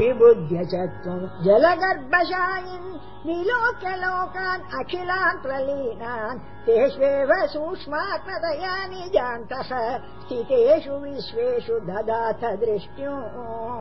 विबुध्य च त्वम् जलगर्भशायिन् विलोक्य लोकान् अखिलान् प्रलीनान् तेष्वेव सूक्ष्मात्मतया निजान्तः स्थितेषु विश्वेषु ददाथ दृष्ट्यो